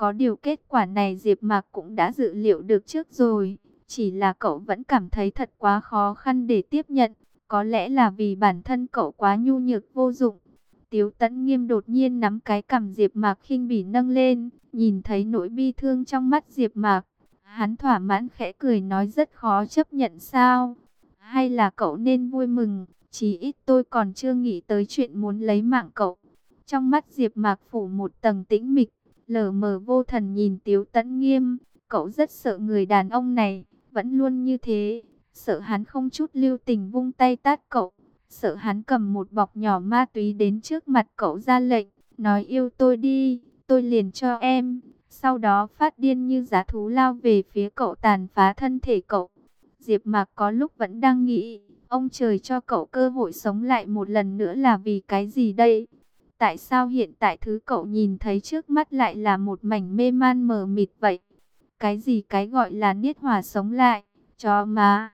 Có điều kết quả này Diệp Mạc cũng đã dự liệu được trước rồi, chỉ là cậu vẫn cảm thấy thật quá khó khăn để tiếp nhận, có lẽ là vì bản thân cậu quá nhu nhược vô dụng. Tiếu Tấn Nghiêm đột nhiên nắm cái cằm Diệp Mạc khinh bỉ nâng lên, nhìn thấy nỗi bi thương trong mắt Diệp Mạc, hắn thỏa mãn khẽ cười nói rất khó chấp nhận sao? Hay là cậu nên vui mừng, chỉ ít tôi còn chưa nghĩ tới chuyện muốn lấy mạng cậu. Trong mắt Diệp Mạc phủ một tầng tĩnh mịch, lờ mờ vô thần nhìn Tiếu Tấn Nghiêm, cậu rất sợ người đàn ông này, vẫn luôn như thế, sợ hắn không chút lưu tình vung tay tát cậu, sợ hắn cầm một bọc nhỏ ma túy đến trước mặt cậu ra lệnh, nói yêu tôi đi, tôi liền cho em, sau đó phát điên như giá thú lao về phía cậu tàn phá thân thể cậu. Diệp Mạc có lúc vẫn đang nghĩ, ông trời cho cậu cơ hội sống lại một lần nữa là vì cái gì đây? Tại sao hiện tại thứ cậu nhìn thấy trước mắt lại là một mảnh mê man mờ mịt vậy? Cái gì cái gọi là niết hòa sống lại? Cho mà.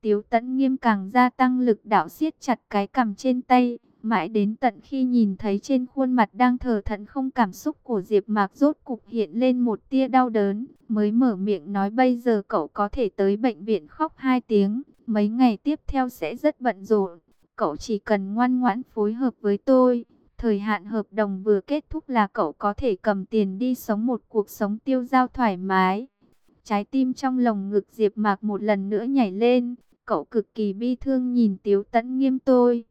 Tiếu tẫn nghiêm càng gia tăng lực đạo siết chặt cái cầm trên tay. Mãi đến tận khi nhìn thấy trên khuôn mặt đang thờ thận không cảm xúc của Diệp Mạc rốt cục hiện lên một tia đau đớn, mới mở miệng nói bây giờ cậu có thể tới bệnh viện khóc hai tiếng, mấy ngày tiếp theo sẽ rất bận rộn, cậu chỉ cần ngoan ngoãn phối hợp với tôi, Thời hạn hợp đồng vừa kết thúc là cậu có thể cầm tiền đi sống một cuộc sống tiêu dao thoải mái. Trái tim trong lồng ngực Diệp Mạc một lần nữa nhảy lên, cậu cực kỳ bi thương nhìn Tiếu Tấn Nghiêm tôi.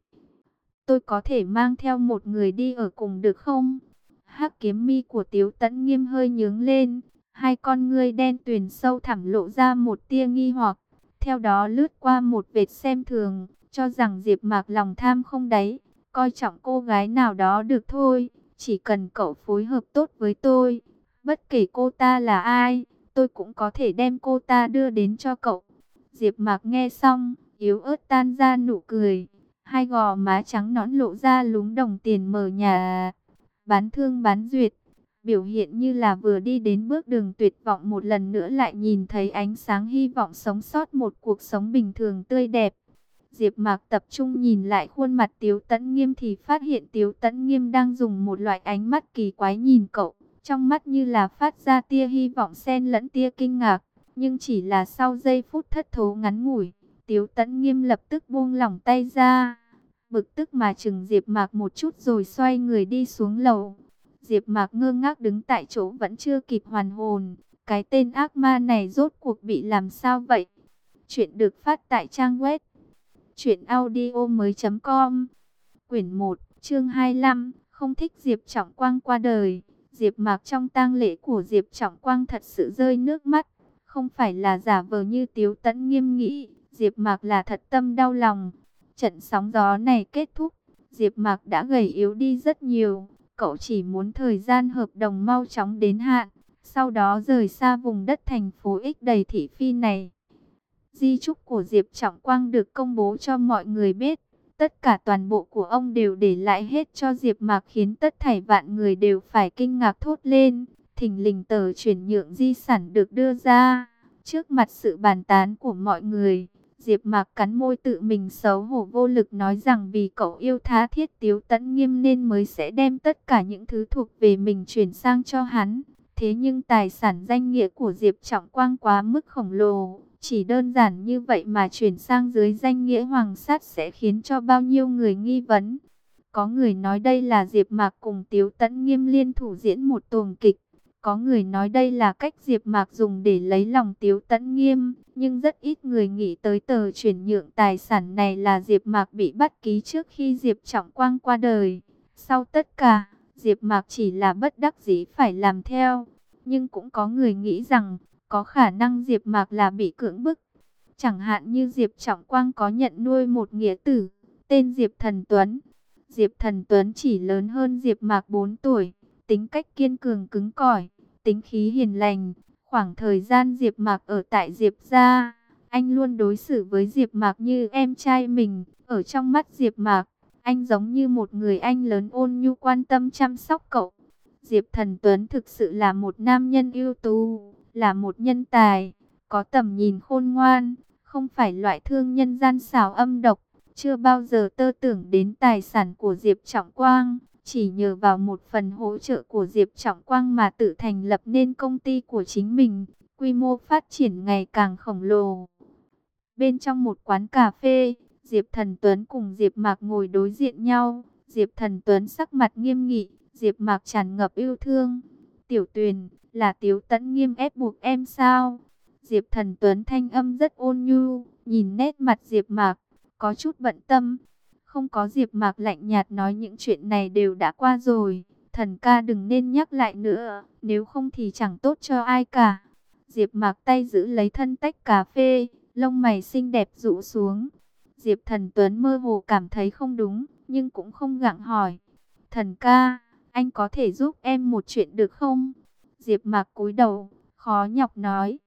Tôi có thể mang theo một người đi ở cùng được không? Hắc kiếm mi của Tiếu Tấn Nghiêm hơi nhướng lên, hai con ngươi đen tuyền sâu thẳm lộ ra một tia nghi hoặc, theo đó lướt qua một vệt xem thường, cho rằng Diệp Mạc lòng tham không đáy, coi trọng cô gái nào đó được thôi, chỉ cần cậu phối hợp tốt với tôi, bất kể cô ta là ai, tôi cũng có thể đem cô ta đưa đến cho cậu. Diệp Mạc nghe xong, yếu ớt tan ra nụ cười, hai gò má trắng nõn lộ ra lúng đồng tiền mờ nhà. Bán thương bán duyệt, biểu hiện như là vừa đi đến bước đường tuyệt vọng một lần nữa lại nhìn thấy ánh sáng hy vọng sống sót một cuộc sống bình thường tươi đẹp. Diệp Mạc tập trung nhìn lại khuôn mặt Tiếu Tấn Nghiêm thì phát hiện Tiếu Tấn Nghiêm đang dùng một loại ánh mắt kỳ quái nhìn cậu, trong mắt như là phát ra tia hy vọng xen lẫn tia kinh ngạc, nhưng chỉ là sau giây phút thất thố ngắn ngủi, Tiếu Tấn Nghiêm lập tức buông lỏng tay ra, bực tức mà chừng Diệp Mạc một chút rồi xoay người đi xuống lầu. Diệp Mạc ngơ ngác đứng tại chỗ vẫn chưa kịp hoàn hồn, cái tên ác ma này rốt cuộc bị làm sao vậy? Chuyện được phát tại trang web Chuyện audio mới com. Quyển 1, chương 25 Không thích Diệp Trọng Quang qua đời. Diệp Mạc trong tang lễ của Diệp Trọng Quang thật sự rơi nước mắt. Không phải là giả vờ như Tiếu Tấn nghiêm nghĩ Diệp Mạc là thật tâm đau lòng. Trận sóng gió này kết thúc Diệp Mạc đã gầy yếu đi rất nhiều. Cậu chỉ muốn thời gian hợp đồng mau chóng đến hạn Sau đó rời xa vùng đất thành phố ích đầy thị phi này. Di trúc của Diệp Trọng Quang được công bố cho mọi người biết. Tất cả toàn bộ của ông đều để lại hết cho Diệp Mạc khiến tất thảy vạn người đều phải kinh ngạc thốt lên. Thình lình tờ chuyển nhượng di sản được đưa ra. Trước mặt sự bàn tán của mọi người, Diệp Mạc cắn môi tự mình xấu hổ vô lực nói rằng vì cậu yêu tha thiết Tiếu Tấn Nghiêm nên mới sẽ đem tất cả những thứ thuộc về mình chuyển sang cho hắn. Thế nhưng tài sản danh nghĩa của Diệp Trọng Quang quá mức khổng lồ, chỉ đơn giản như vậy mà chuyển sang dưới danh nghĩa hoàng sát sẽ khiến cho bao nhiêu người nghi vấn. Có người nói đây là Diệp Mạc cùng Tiếu Tấn Nghiêm liên thủ diễn một tuồng kịch. Có người nói đây là cách Diệp Mạc dùng để lấy lòng Tiếu Tấn Nghiêm, nhưng rất ít người nghĩ tới tờ chuyển nhượng tài sản này là Diệp Mạc bị bắt ký trước khi Diệp Trọng Quang qua đời. Sau tất cả, Diệp Mạc chỉ là bất đắc dĩ phải làm theo, nhưng cũng có người nghĩ rằng có khả năng Diệp Mạc là bị cưỡng bức. Chẳng hạn như Diệp Trọng Quang có nhận nuôi một nghĩa tử, tên Diệp Thần Tuấn. Diệp Thần Tuấn chỉ lớn hơn Diệp Mạc 4 tuổi, tính cách kiên cường cứng cỏi, tính khí hiền lành. Khoảng thời gian Diệp Mạc ở tại Diệp gia, anh luôn đối xử với Diệp Mạc như em trai mình. Ở trong mắt Diệp Mạc, anh giống như một người anh lớn ôn nhu quan tâm chăm sóc cậu. Diệp Thần Tuấn thực sự là một nam nhân ưu tú, là một nhân tài, có tầm nhìn khôn ngoan, không phải loại thương nhân gian xảo âm độc, chưa bao giờ tơ tưởng đến tài sản của Diệp Trọng Quang, chỉ nhờ vào một phần hỗ trợ của Diệp Trọng Quang mà tự thành lập nên công ty của chính mình, quy mô phát triển ngày càng khổng lồ. Bên trong một quán cà phê, Diệp Thần Tuấn cùng Diệp Mạc ngồi đối diện nhau, Diệp Thần Tuấn sắc mặt nghiêm nghị, Diệp Mạc tràn ngập yêu thương. "Tiểu Tuyền, là Tiếu Tấn nghiêm ép buộc em sao?" Diệp Thần Tuấn thanh âm rất ôn nhu, nhìn nét mặt Diệp Mạc, có chút bận tâm. Không có Diệp Mạc lạnh nhạt nói những chuyện này đều đã qua rồi, thần ca đừng nên nhắc lại nữa, nếu không thì chẳng tốt cho ai cả. Diệp Mạc tay giữ lấy thân tách cà phê, lông mày xinh đẹp rũ xuống. Diệp Thần Tuấn mơ hồ cảm thấy không đúng, nhưng cũng không gặng hỏi. "Thần ca, anh có thể giúp em một chuyện được không?" Diệp Mạc cúi đầu, khó nhọc nói.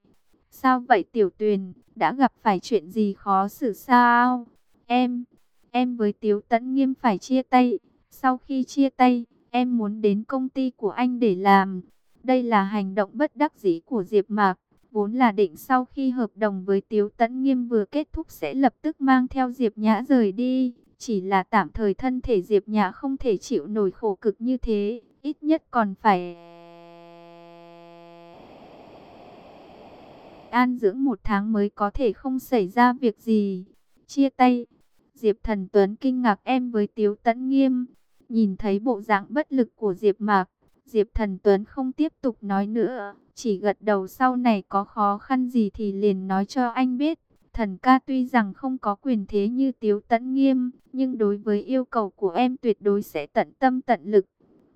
"Sao vậy Tiểu Tuyền, đã gặp phải chuyện gì khó xử sao?" "Em, em với Tiếu Tấn Nghiêm phải chia tay, sau khi chia tay, em muốn đến công ty của anh để làm." Đây là hành động bất đắc dĩ của Diệp Mạc, vốn là định sau khi hợp đồng với Tiếu Tấn Nghiêm vừa kết thúc sẽ lập tức mang theo Diệp Nhã rời đi, chỉ là tạm thời thân thể Diệp Nhã không thể chịu nổi khổ cực như thế, ít nhất còn phải an dưỡng một tháng mới có thể không xảy ra việc gì. Chia tay, Diệp Thần Tuấn kinh ngạc em với Tiếu Tấn Nghiêm, nhìn thấy bộ dạng bất lực của Diệp Mạc, Diệp Thần Tuấn không tiếp tục nói nữa, chỉ gật đầu sau này có khó khăn gì thì liền nói cho anh biết. Thần ca tuy rằng không có quyền thế như Tiếu Tấn Nghiêm, nhưng đối với yêu cầu của em tuyệt đối sẽ tận tâm tận lực.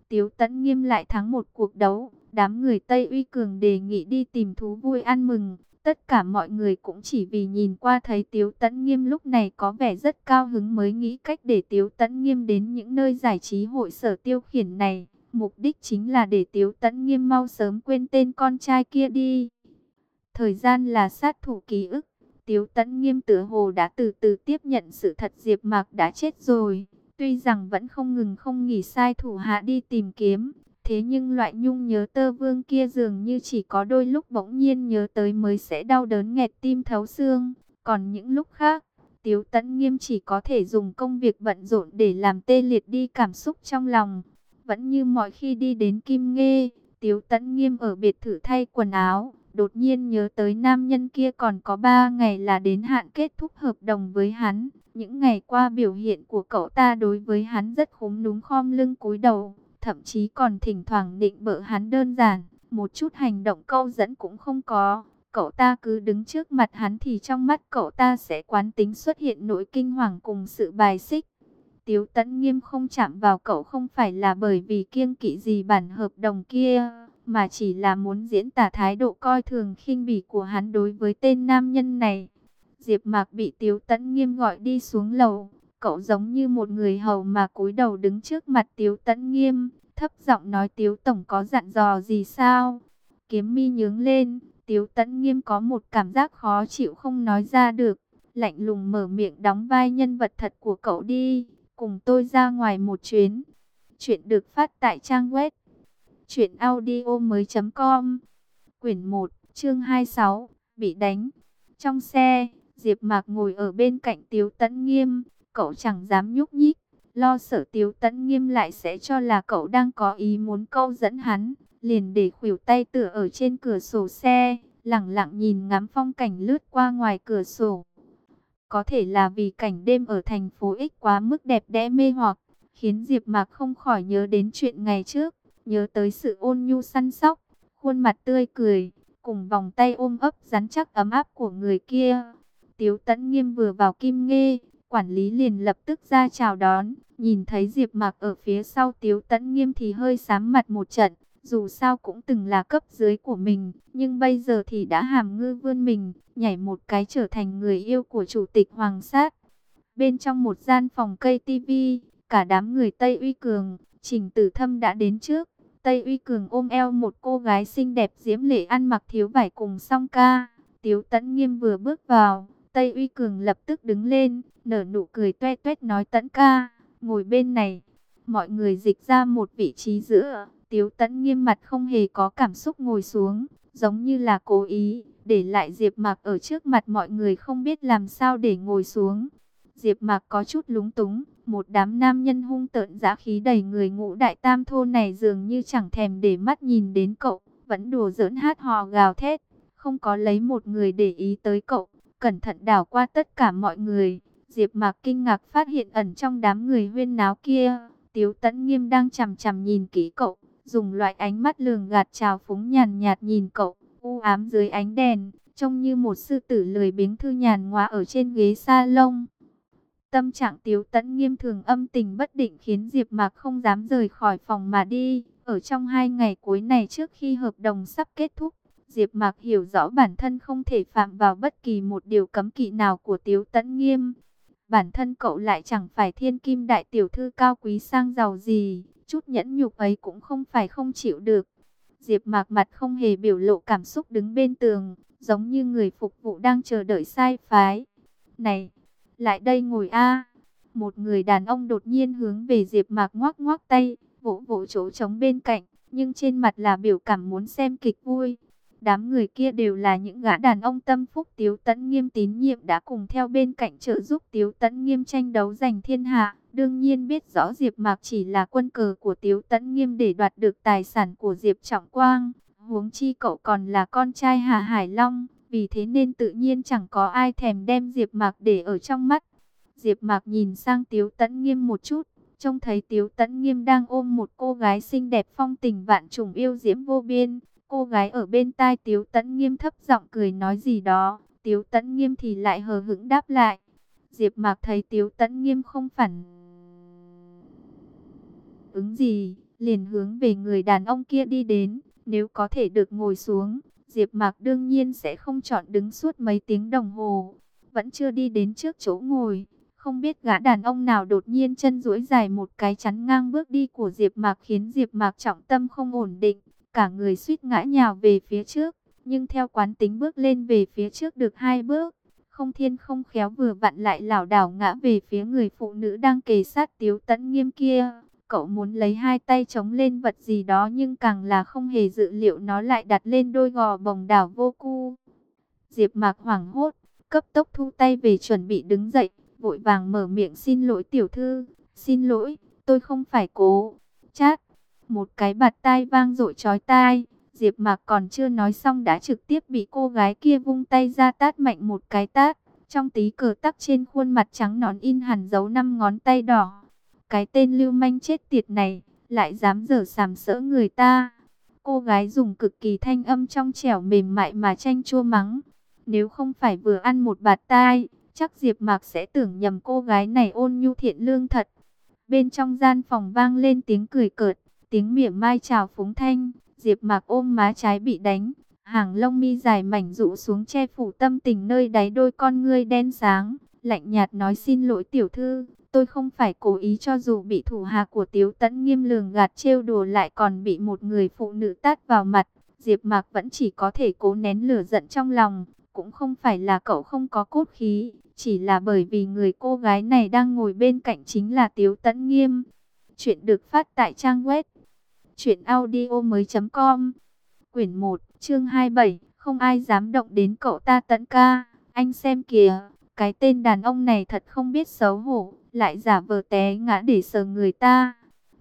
Tiếu Tấn Nghiêm lại thắng một cuộc đấu, đám người Tây Uy Cường đề nghị đi tìm thú vui ăn mừng. Tất cả mọi người cũng chỉ vì nhìn qua thấy Tiếu Tấn Nghiêm lúc này có vẻ rất cao hứng mới nghĩ cách để Tiếu Tấn Nghiêm đến những nơi giải trí hội sở tiêu khiển này. Mục đích chính là để Tiếu Tấn Nghiêm mau sớm quên tên con trai kia đi. Thời gian là sát thủ ký ức. Tiếu Tấn Nghiêm tựa hồ đã từ từ tiếp nhận sự thật Diệp Mạc đã chết rồi. Tuy rằng vẫn không ngừng không nghỉ sai thủ hạ đi tìm kiếm. Thế nhưng loại nhung nhớ tơ vương kia dường như chỉ có đôi lúc bỗng nhiên nhớ tới mới sẽ đau đớn nghẹt tim thấu xương. Còn những lúc khác, Tiếu Tấn Nghiêm chỉ có thể dùng công việc bận rộn để làm tê liệt đi cảm xúc trong lòng. Vẫn như mọi khi đi đến Kim Nghê, Tiếu Tấn Nghiêm ở biệt thự thay quần áo, đột nhiên nhớ tới nam nhân kia còn có 3 ngày là đến hạn kết thúc hợp đồng với hắn. Những ngày qua biểu hiện của cậu ta đối với hắn rất khúm núm khom lưng cúi đầu, thậm chí còn thỉnh thoảng định bợ hắn đơn giản, một chút hành động câu dẫn cũng không có. Cậu ta cứ đứng trước mặt hắn thì trong mắt cậu ta sẽ quán tính xuất hiện nỗi kinh hoàng cùng sự bài xích. Tiếu Tấn Nghiêm không chạm vào cậu không phải là bởi vì kiêng kỵ gì bản hợp đồng kia, mà chỉ là muốn diễn tả thái độ coi thường khinh bỉ của hắn đối với tên nam nhân này. Diệp Mạc bị Tiếu Tấn Nghiêm gọi đi xuống lầu, cậu giống như một người hầu mà cúi đầu đứng trước mặt Tiếu Tấn Nghiêm, thấp giọng nói Tiếu tổng có dặn dò gì sao? Kiếm mi nhướng lên, Tiếu Tấn Nghiêm có một cảm giác khó chịu không nói ra được, lạnh lùng mở miệng đóng vai nhân vật thật của cậu đi cùng tôi ra ngoài một chuyến. Chuyện được phát tại trang web truyệnaudiomoi.com. Quyển 1, chương 26, bị đánh. Trong xe, Diệp Mạc ngồi ở bên cạnh Tiếu Tấn Nghiêm, cậu chẳng dám nhúc nhích, lo sợ Tiếu Tấn Nghiêm lại sẽ cho là cậu đang có ý muốn câu dẫn hắn, liền để khuỷu tay tựa ở trên cửa sổ xe, lặng lặng nhìn ngắm phong cảnh lướt qua ngoài cửa sổ. Có thể là vì cảnh đêm ở thành phố X quá mức đẹp đẽ mê hoặc, khiến Diệp Mạc không khỏi nhớ đến chuyện ngày trước, nhớ tới sự ôn nhu săn sóc, khuôn mặt tươi cười, cùng vòng tay ôm ấp rắn chắc ấm áp của người kia. Tiếu Tấn Nghiêm vừa vào Kim Ngê, quản lý liền lập tức ra chào đón, nhìn thấy Diệp Mạc ở phía sau Tiếu Tấn Nghiêm thì hơi sám mặt một trận, dù sao cũng từng là cấp dưới của mình, nhưng bây giờ thì đã hàm ngư vươn mình, nhảy một cái trở thành người yêu của chủ tịch Hoàng Sát. Bên trong một gian phòng cây tivi, cả đám người Tây Uy Cường, Trình Tử Thâm đã đến trước. Tây Uy Cường ôm eo một cô gái xinh đẹp diễm lệ ăn mặc thiếu vải cùng song ca. Tiếu Tấn Nghiêm vừa bước vào, Tây Uy Cường lập tức đứng lên, nở nụ cười toe toét nói Tấn ca, ngồi bên này. Mọi người dịch ra một vị trí giữa, Tiếu Tấn nghiêm mặt không hề có cảm xúc ngồi xuống, giống như là cố ý, để lại Diệp Mạc ở trước mặt mọi người không biết làm sao để ngồi xuống. Diệp Mạc có chút lúng túng, Một đám nam nhân hung tợn dã khí đầy người ngũ đại tam thô này dường như chẳng thèm để mắt nhìn đến cậu, vẫn đùa giỡn hát hò gào thét, không có lấy một người để ý tới cậu, cẩn thận đảo qua tất cả mọi người. Diệp Mạc kinh ngạc phát hiện ẩn trong đám người huyên náo kia, Tiếu Tấn Nghiêm đang chằm chằm nhìn kỹ cậu, dùng loại ánh mắt lường gạt trào phúng nhàn nhạt nhìn cậu, u ám dưới ánh đèn, trông như một sư tử lười biếng thư nhàn ngoa ở trên ghế sa lông. Tâm trạng Tiếu Tấn Nghiêm thường âm tình bất định khiến Diệp Mạc không dám rời khỏi phòng mà đi. Ở trong hai ngày cuối này trước khi hợp đồng sắp kết thúc, Diệp Mạc hiểu rõ bản thân không thể phạm vào bất kỳ một điều cấm kỵ nào của Tiếu Tấn Nghiêm. Bản thân cậu lại chẳng phải thiên kim đại tiểu thư cao quý sang giàu gì, chút nhẫn nhục ấy cũng không phải không chịu được. Diệp Mạc mặt không hề biểu lộ cảm xúc đứng bên tường, giống như người phục vụ đang chờ đợi sai phái. "Này, lại đây ngồi a." Một người đàn ông đột nhiên hướng về Diệp Mạc ngoắc ngoắc tay, vỗ vỗ chỗ trống bên cạnh, nhưng trên mặt là biểu cảm muốn xem kịch vui. Đám người kia đều là những gã đàn ông tâm phúc Tiếu Tấn Nghiêm tín nhiệm đã cùng theo bên cạnh trợ giúp Tiếu Tấn Nghiêm tranh đấu giành thiên hạ. Đương nhiên biết rõ Diệp Mạc chỉ là quân cờ của Tiếu Tấn Nghiêm để đoạt được tài sản của Diệp Trọng Quang. Huống chi cậu còn là con trai Hà Hải Long, vì thế nên tự nhiên chẳng có ai thèm đem Diệp Mạc để ở trong mắt. Diệp Mạc nhìn sang Tiếu Tấn Nghiêm một chút, trông thấy Tiếu Tấn Nghiêm đang ôm một cô gái xinh đẹp phong tình vạn trùng yêu diễm vô biên. Cô gái ở bên tai Tiếu Tấn Nghiêm thấp giọng cười nói gì đó, Tiếu Tấn Nghiêm thì lại hờ hững đáp lại. Diệp Mạc thấy Tiếu Tấn Nghiêm không phản ứng gì, liền hướng về người đàn ông kia đi đến, nếu có thể được ngồi xuống, Diệp Mạc đương nhiên sẽ không chọn đứng suốt mấy tiếng đồng hồ, vẫn chưa đi đến trước chỗ ngồi, không biết gã đàn ông nào đột nhiên chân duỗi dài một cái chắn ngang bước đi của Diệp Mạc khiến Diệp Mạc trọng tâm không ổn định, cả người suýt ngã nhào về phía trước, nhưng theo quán tính bước lên về phía trước được hai bước, không thiên không khéo vừa vặn lại lảo đảo ngã về phía người phụ nữ đang kề sát Tiếu Tấn Nghiêm kia. Cậu muốn lấy hai tay chống lên vật gì đó nhưng càng là không hề dự liệu nó lại đặt lên đôi gò bồng đảo vô cu. Diệp Mạc hoảng hốt, cấp tốc thu tay về chuẩn bị đứng dậy, vội vàng mở miệng xin lỗi tiểu thư, xin lỗi, tôi không phải cố. Chát, một cái bạt tai vang dội chói tai, Diệp Mạc còn chưa nói xong đã trực tiếp bị cô gái kia vung tay ra tát mạnh một cái tát. Trong tí cờ tắc trên khuôn mặt trắng nõn in hẳn dấu năm ngón tay đỏ. Cái tên lưu manh chết tiệt này, lại dám dở sàm sỡ người ta. Cô gái dùng cực kỳ thanh âm trong trẻo mềm mại mà tranh chua mắng. Nếu không phải vừa ăn một bạt tai, chắc Diệp Mạc sẽ tưởng nhầm cô gái này ôn nhu thiện lương thật. Bên trong gian phòng vang lên tiếng cười cợt, tiếng mỉa mai chào phúng thanh, Diệp Mạc ôm má trái bị đánh, hàng lông mi dài mảnh rũ xuống che phủ tâm tình nơi đáy đôi con ngươi đen sáng, lạnh nhạt nói xin lỗi tiểu thư, tôi không phải cố ý cho dù bị thủ hạ của Tiếu Tấn nghiêm lường gạt trêu đùa lại còn bị một người phụ nữ tát vào mặt, Diệp Mạc vẫn chỉ có thể cố nén lửa giận trong lòng, cũng không phải là cậu không có cốt khí, chỉ là bởi vì người cô gái này đang ngồi bên cạnh chính là Tiếu Tấn Nghiêm. Chuyện được phát tại trang web truyệnaudiomoi.com. Quyển 1, chương 27, không ai dám động đến cậu ta tận ca, anh xem kìa, cái tên đàn ông này thật không biết xấu hổ, lại giả vờ té ngã để sờ người ta.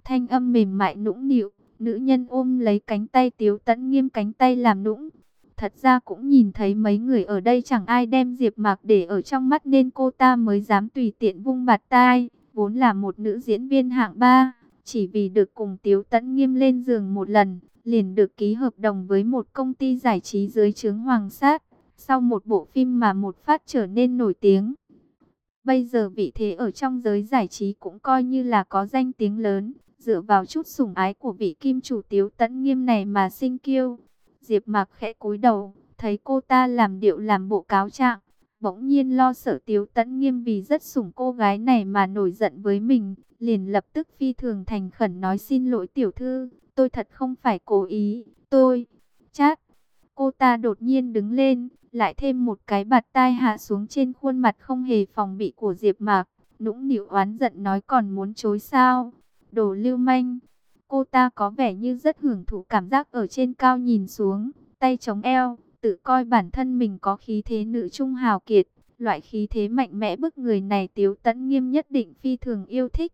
Thanh âm mềm mại nũng nịu, nữ nhân ôm lấy cánh tay Tiếu tẫn Nghiêm cánh tay làm nũng. Thật ra cũng nhìn thấy mấy người ở đây chẳng ai đem Diệp Mạc để ở trong mắt nên cô ta mới dám tùy tiện vung bạt tai, vốn là một nữ diễn viên hạng ba, chỉ vì được cùng Tiếu Tấn Nghiêm lên giường một lần, liền được ký hợp đồng với một công ty giải trí dưới trướng Hoàng Sát. Sau một bộ phim mà một phát trở nên nổi tiếng. Bây giờ vị thế ở trong giới giải trí cũng coi như là có danh tiếng lớn, dựa vào chút sủng ái của vị kim chủ Tiếu Tấn Nghiêm này mà sinh kiêu. Diệp Mạc khẽ cúi đầu, thấy cô ta làm điệu làm bộ cáo trạng, bỗng nhiên lo sợ Tiếu Tấn Nghiêm vì rất sủng cô gái này mà nổi giận với mình, liền lập tức phi thường thành khẩn nói xin lỗi tiểu thư, tôi thật không phải cố ý, tôi, chát. Cô ta đột nhiên đứng lên, lại thêm một cái bạt tai hạ xuống trên khuôn mặt không hề phòng bị của Diệp Mạc, nũng nịu oán giận nói còn muốn chối sao? Đồ lưu manh. Cô ta có vẻ như rất hưởng thụ cảm giác ở trên cao nhìn xuống, tay chống eo, tự coi bản thân mình có khí thế nữ trung hào kiệt, Loại khí thế mạnh mẽ bức người này Tiếu Tấn Nghiêm nhất định phi thường yêu thích.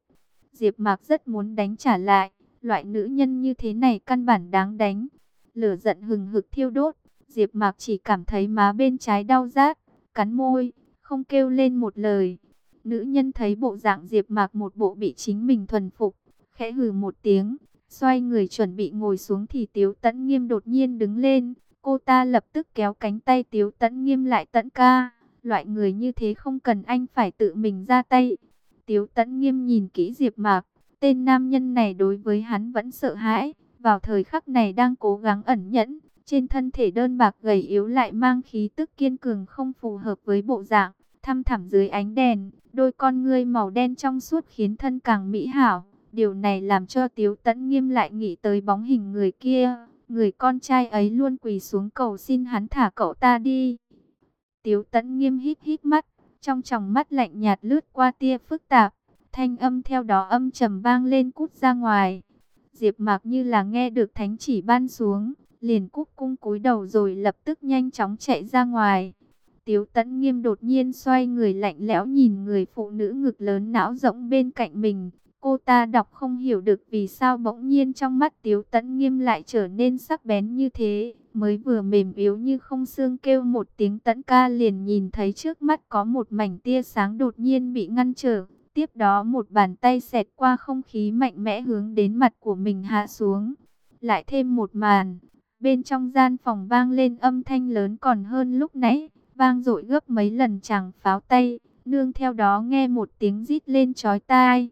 Diệp Mạc rất muốn đánh trả lại, loại nữ nhân như thế này căn bản đáng đánh. Lửa giận hừng hực thiêu đốt, Diệp Mạc chỉ cảm thấy má bên trái đau rát, cắn môi, không kêu lên một lời. Nữ nhân thấy bộ dạng Diệp Mạc một bộ bị chính mình thuần phục, khẽ hừ một tiếng, xoay người chuẩn bị ngồi xuống thì Tiếu Tấn Nghiêm đột nhiên đứng lên, cô ta lập tức kéo cánh tay Tiếu Tấn Nghiêm lại tận ca, loại người như thế không cần anh phải tự mình ra tay. Tiếu Tấn Nghiêm nhìn kỹ Diệp Mạc, tên nam nhân này đối với hắn vẫn sợ hãi, vào thời khắc này đang cố gắng ẩn nhẫn, trên thân thể đơn bạc gầy yếu lại mang khí tức kiên cường không phù hợp với bộ dạng, thăm thẳm dưới ánh đèn, đôi con ngươi màu đen trong suốt khiến thân càng mỹ hảo. Điều này làm cho Tiếu Tấn Nghiêm lại nghĩ tới bóng hình người kia, người con trai ấy luôn quỳ xuống cầu xin hắn thả cậu ta đi. Tiếu Tấn Nghiêm hít hít mắt, trong tròng mắt lạnh nhạt lướt qua tia phức tạp, thanh âm theo đó âm trầm vang lên cút ra ngoài. Diệp Mạc như là nghe được thánh chỉ ban xuống, liền cúc cung cúi đầu rồi lập tức nhanh chóng chạy ra ngoài. Tiếu Tấn Nghiêm đột nhiên xoay người lạnh lẽo nhìn người phụ nữ ngực lớn não rỗng bên cạnh mình. Cô ta đọc không hiểu được vì sao bỗng nhiên trong mắt Tiếu Tấn Nghiêm lại trở nên sắc bén như thế. Mới vừa mềm yếu như không xương kêu một tiếng tấn ca liền nhìn thấy trước mắt có một mảnh tia sáng đột nhiên bị ngăn trở. Tiếp đó một bàn tay xẹt qua không khí mạnh mẽ hướng đến mặt của mình hạ xuống. Lại thêm một màn, bên trong gian phòng vang lên âm thanh lớn còn hơn lúc nãy, vang dội gấp mấy lần chẳng pháo tay, nương theo đó nghe một tiếng rít lên chói tai.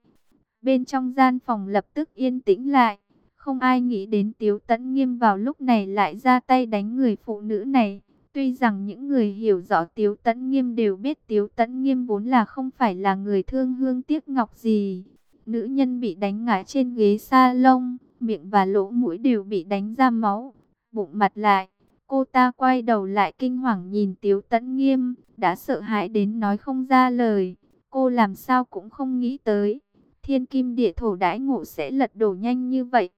Bên trong gian phòng lập tức yên tĩnh lại, không ai nghĩ đến Tiếu Tấn Nghiêm vào lúc này lại ra tay đánh người phụ nữ này. Tuy rằng những người hiểu rõ Tiếu Tấn Nghiêm đều biết Tiếu Tấn Nghiêm vốn là không phải là người thương hương tiếc ngọc gì. Nữ nhân bị đánh ngã trên ghế sa lông, miệng và lỗ mũi đều bị đánh ra máu, bụng mặt lại. Cô ta quay đầu lại kinh hoàng nhìn Tiếu Tấn Nghiêm, đã sợ hãi đến nói không ra lời. Cô làm sao cũng không nghĩ tới, thiên kim địa thổ đãi ngộ sẽ lật đổ nhanh như vậy.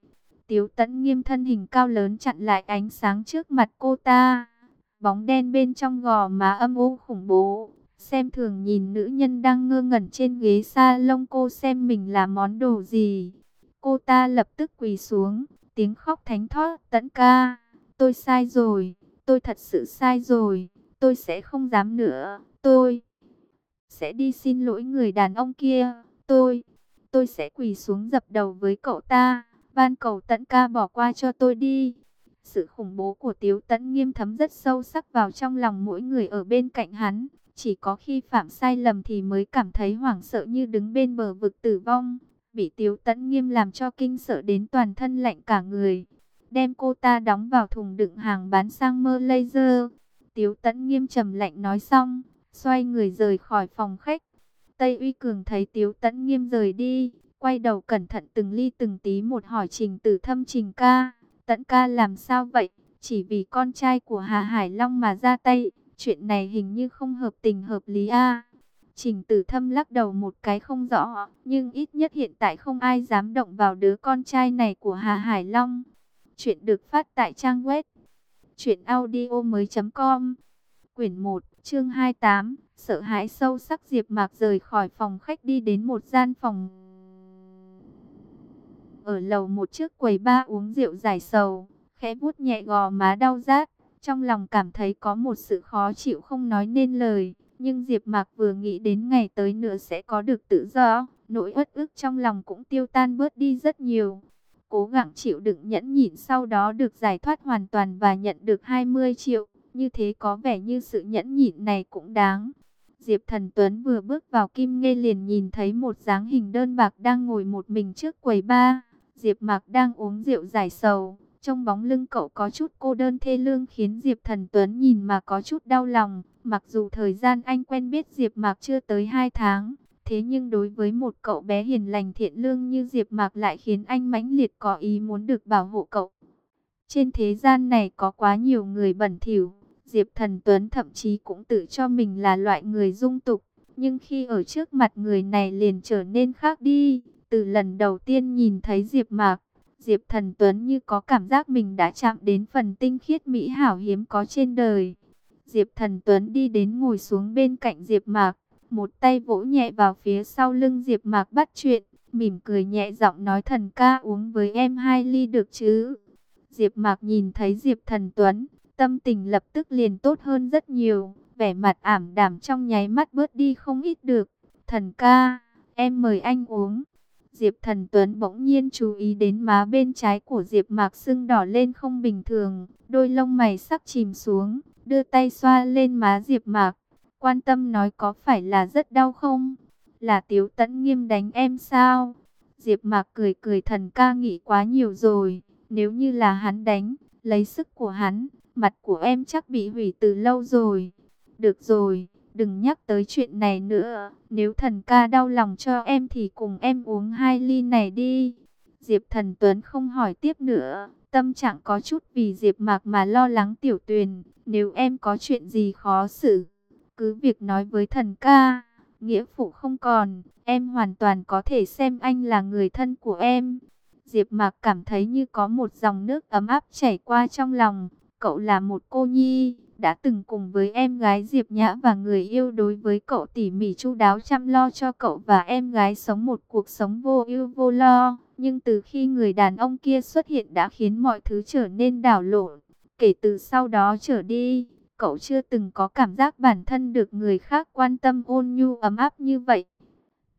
Tiếu Tẫn Nghiêm thân hình cao lớn chặn lại ánh sáng trước mặt cô ta. Bóng đen bên trong gò má âm u khủng bố. Xem thường nhìn nữ nhân đang ngơ ngẩn trên ghế salon cô xem mình là món đồ gì. Cô ta lập tức quỳ xuống, tiếng khóc thánh thót tẫn ca. Tôi sai rồi, tôi thật sự sai rồi, tôi sẽ không dám nữa, tôi sẽ đi xin lỗi người đàn ông kia, tôi, tôi sẽ quỳ xuống dập đầu với cậu ta, van cầu tẫn ca bỏ qua cho tôi đi. Sự khủng bố của Tiếu Tấn nghiêm thấm rất sâu sắc vào trong lòng mỗi người ở bên cạnh hắn. Chỉ có khi phạm sai lầm thì mới cảm thấy hoảng sợ như đứng bên bờ vực tử vong. Bị Tiếu Tấn nghiêm làm cho kinh sợ đến toàn thân lạnh cả người. Đem cô ta đóng vào thùng đựng hàng bán sang mơ laser. Tiếu Tấn nghiêm trầm lạnh nói xong, xoay người rời khỏi phòng khách. Tây Uy Cường thấy Tiếu Tấn nghiêm rời đi, quay đầu cẩn thận từng ly từng tí một hỏi trình tử thâm trình ca. Tẫn ca làm sao vậy? Chỉ vì con trai của Hà Hải Long mà ra tay. Chuyện này hình như không hợp tình hợp lý a. Trình tử thâm lắc đầu một cái không rõ. Nhưng ít nhất hiện tại không ai dám động vào đứa con trai này của Hà Hải Long. Chuyện được phát tại trang web. Chuyện audio mới com. Quyển 1, chương 28. Sợ hãi sâu sắc Diệp Mạc rời khỏi phòng khách đi đến một gian phòng ở lầu một chiếc quầy ba uống rượu giải sầu, khẽ vuốt nhẹ gò má đau rát, trong lòng cảm thấy có một sự khó chịu không nói nên lời, nhưng Diệp Mạc vừa nghĩ đến ngày tới nữa sẽ có được tự do, nỗi uất ức trong lòng cũng tiêu tan bớt đi rất nhiều. Cố gắng chịu đựng nhẫn nhịn sau đó được giải thoát hoàn toàn và nhận được 20 triệu, như thế có vẻ như sự nhẫn nhịn này cũng đáng. Diệp Thần Tuấn vừa bước vào Kim Ngê liền nhìn thấy một dáng hình đơn bạc đang ngồi một mình trước quầy ba. Diệp Mạc đang uống rượu giải sầu, trong bóng lưng cậu có chút cô đơn thê lương khiến Diệp Thần Tuấn nhìn mà có chút đau lòng. Mặc dù thời gian anh quen biết Diệp Mạc chưa tới 2 tháng, thế nhưng đối với một cậu bé hiền lành thiện lương như Diệp Mạc lại khiến anh mãnh liệt có ý muốn được bảo hộ cậu. Trên thế gian này có quá nhiều người bẩn thỉu, Diệp Thần Tuấn thậm chí cũng tự cho mình là loại người dung tục, nhưng khi ở trước mặt người này liền trở nên khác đi. Từ lần đầu tiên nhìn thấy Diệp Mạc, Diệp Thần Tuấn như có cảm giác mình đã chạm đến phần tinh khiết mỹ hảo hiếm có trên đời. Diệp Thần Tuấn đi đến ngồi xuống bên cạnh Diệp Mạc, một tay vỗ nhẹ vào phía sau lưng Diệp Mạc bắt chuyện, mỉm cười nhẹ giọng nói thần ca uống với em hai ly được chứ. Diệp Mạc nhìn thấy Diệp Thần Tuấn, tâm tình lập tức liền tốt hơn rất nhiều, vẻ mặt ảm đạm trong nháy mắt bớt đi không ít được. Thần ca, em mời anh uống. Diệp Thần Tuấn bỗng nhiên chú ý đến má bên trái của Diệp Mạc sưng đỏ lên không bình thường, đôi lông mày sắc chìm xuống, đưa tay xoa lên má Diệp Mạc, quan tâm nói có phải là rất đau không? Là Tiếu Tấn Nghiêm đánh em sao? Diệp Mạc cười cười thần ca nghĩ quá nhiều rồi, nếu như là hắn đánh, lấy sức của hắn, mặt của em chắc bị hủy từ lâu rồi. Được rồi, đừng nhắc tới chuyện này nữa, nếu thần ca đau lòng cho em thì cùng em uống hai ly này đi. Diệp Thần Tuấn không hỏi tiếp nữa, tâm trạng có chút vì Diệp Mạc mà lo lắng Tiểu Tuyền, nếu em có chuyện gì khó xử, cứ việc nói với thần ca. Nghĩa phụ không còn, em hoàn toàn có thể xem anh là người thân của em. Diệp Mạc cảm thấy như có một dòng nước ấm áp chảy qua trong lòng. Cậu là một cô nhi, đã từng cùng với em gái Diệp Nhã và người yêu đối với cậu tỉ mỉ chu đáo chăm lo cho cậu và em gái sống một cuộc sống vô ưu vô lo. Nhưng từ khi người đàn ông kia xuất hiện đã khiến mọi thứ trở nên đảo lộn. Kể từ sau đó trở đi, cậu chưa từng có cảm giác bản thân được người khác quan tâm ôn nhu ấm áp như vậy.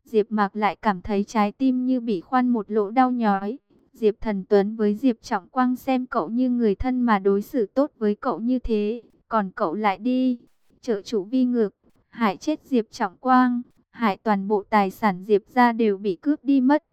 Diệp Mạc lại cảm thấy trái tim như bị khoan một lỗ đau nhói. Diệp Thần Tuấn với Diệp Trọng Quang xem cậu như người thân mà đối xử tốt với cậu như thế, còn cậu lại đi, trợ chủ vi ngược, hại chết Diệp Trọng Quang, hại toàn bộ tài sản Diệp gia đều bị cướp đi mất.